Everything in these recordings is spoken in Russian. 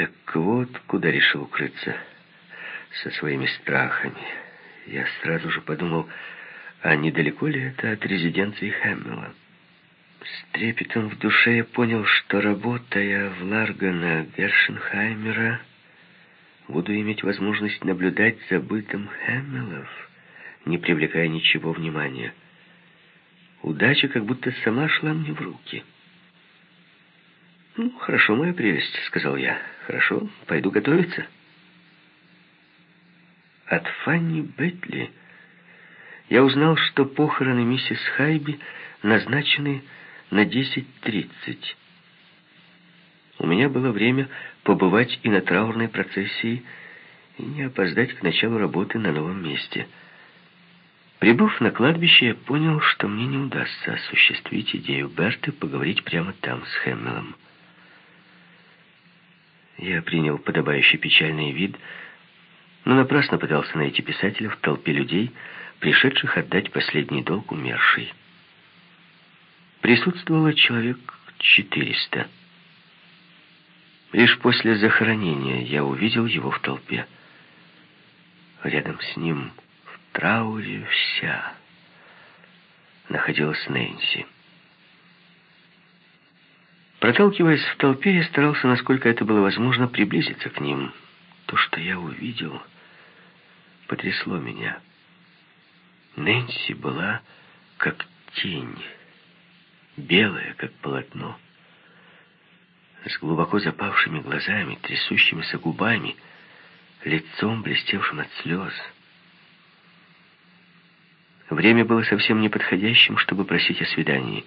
Так вот, куда решил укрыться со своими страхами. Я сразу же подумал, а недалеко ли это от резиденции Хэммела? С трепетом в душе я понял, что, работая в Ларгана Гершенхаймера, буду иметь возможность наблюдать за бытом Хэммелов, не привлекая ничего внимания. Удача как будто сама шла мне в руки. «Ну, хорошо, моя прелесть», — сказал я. «Хорошо, пойду готовиться». От Фанни Бетли я узнал, что похороны миссис Хайби назначены на 10.30. У меня было время побывать и на траурной процессии, и не опоздать к началу работы на новом месте. Прибыв на кладбище, я понял, что мне не удастся осуществить идею Берты поговорить прямо там с Хэммелом. Я принял подобающий печальный вид, но напрасно пытался найти писателя в толпе людей, пришедших отдать последний долг умершей. Присутствовало человек четыреста. Лишь после захоронения я увидел его в толпе. Рядом с ним, в трауре вся, находилась Нэнси. Проталкиваясь в толпе, я старался, насколько это было возможно, приблизиться к ним. То, что я увидел, потрясло меня. Нэнси была как тень, белая, как полотно, с глубоко запавшими глазами, трясущимися губами, лицом, блестевшим от слез. Время было совсем неподходящим, чтобы просить о свидании.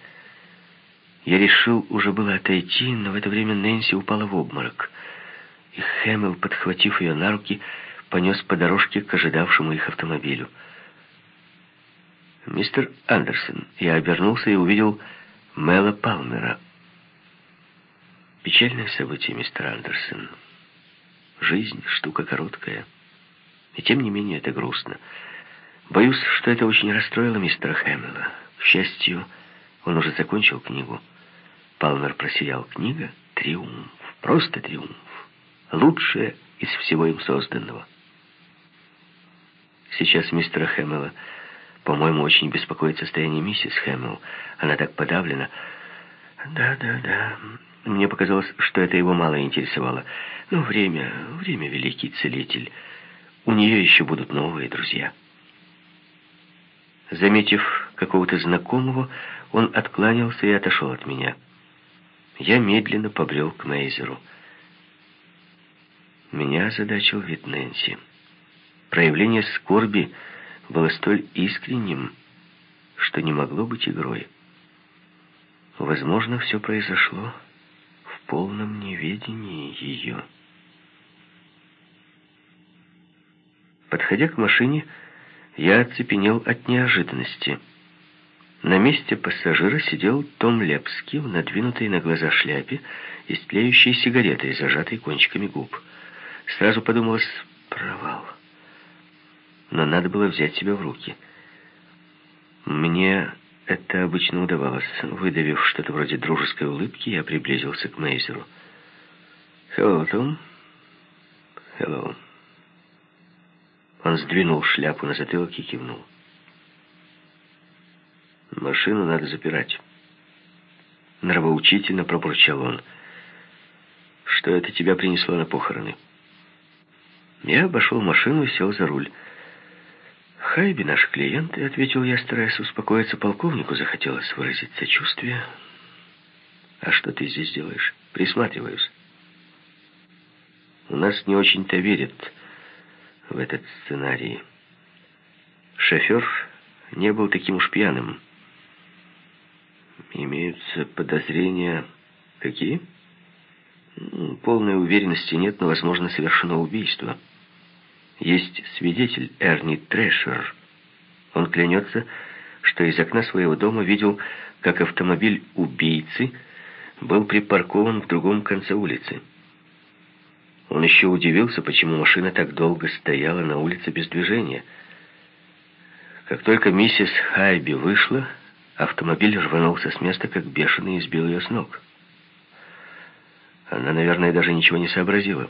Я решил уже было отойти, но в это время Нэнси упала в обморок, и Хэмилл, подхватив ее на руки, понес по дорожке к ожидавшему их автомобилю. «Мистер Андерсон». Я обернулся и увидел Мэла Палмера. Печальное событие, мистер Андерсон. Жизнь — штука короткая. И тем не менее это грустно. Боюсь, что это очень расстроило мистера Хэмилла. К счастью, он уже закончил книгу. Палмер просиял. Книга — триумф. Просто триумф. Лучшее из всего им созданного. Сейчас мистера Хэмилла по-моему, очень беспокоит состояние миссис Хэмилл. Она так подавлена. Да, да, да. Мне показалось, что это его мало интересовало. Но ну, время, время, великий целитель. У нее еще будут новые друзья. Заметив какого-то знакомого, он откланялся и отошел от меня. Я медленно побрел к Мейзеру. Меня озадачил вид Нэнси. Проявление скорби было столь искренним, что не могло быть игрой. Возможно, все произошло в полном неведении ее. Подходя к машине, я оцепенел от неожиданности. На месте пассажира сидел Том Лепский в надвинутой на глаза шляпе и с сигаретой, зажатой кончиками губ. Сразу подумалось «провал» но надо было взять себя в руки. Мне это обычно удавалось. Выдавив что-то вроде дружеской улыбки, я приблизился к Мейзеру. «Hello, Том». «Hello». Он сдвинул шляпу на затылок и кивнул. «Машину надо запирать». Нравоучительно пробурчал он. «Что это тебя принесло на похороны?» Я обошел машину и сел за руль. Хайби наш клиент, и ответил я, стараясь успокоиться. Полковнику захотелось выразить сочувствие. А что ты здесь делаешь? Присматриваюсь. У нас не очень-то верят в этот сценарий. Шофер не был таким уж пьяным. Имеются подозрения... Какие? Полной уверенности нет, но, возможно, совершено убийство. Есть свидетель Эрни Трэшер. Он клянется, что из окна своего дома видел, как автомобиль убийцы был припаркован в другом конце улицы. Он еще удивился, почему машина так долго стояла на улице без движения. Как только миссис Хайби вышла, автомобиль рванулся с места, как бешеный, и сбил ее с ног. Она, наверное, даже ничего не сообразила.